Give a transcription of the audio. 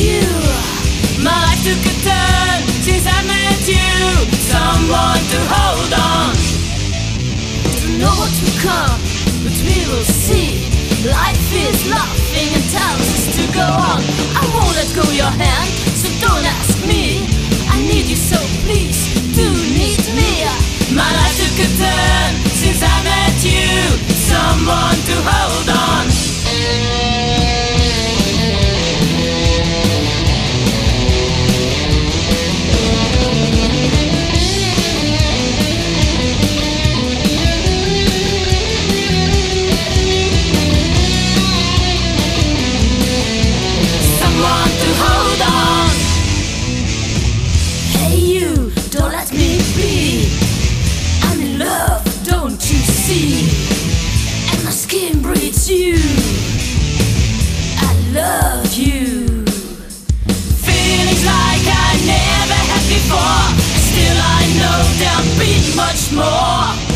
you. My life took a turn since I met you. Someone to hold on. Don't know come, but we will see. Life is love. there'll be much more.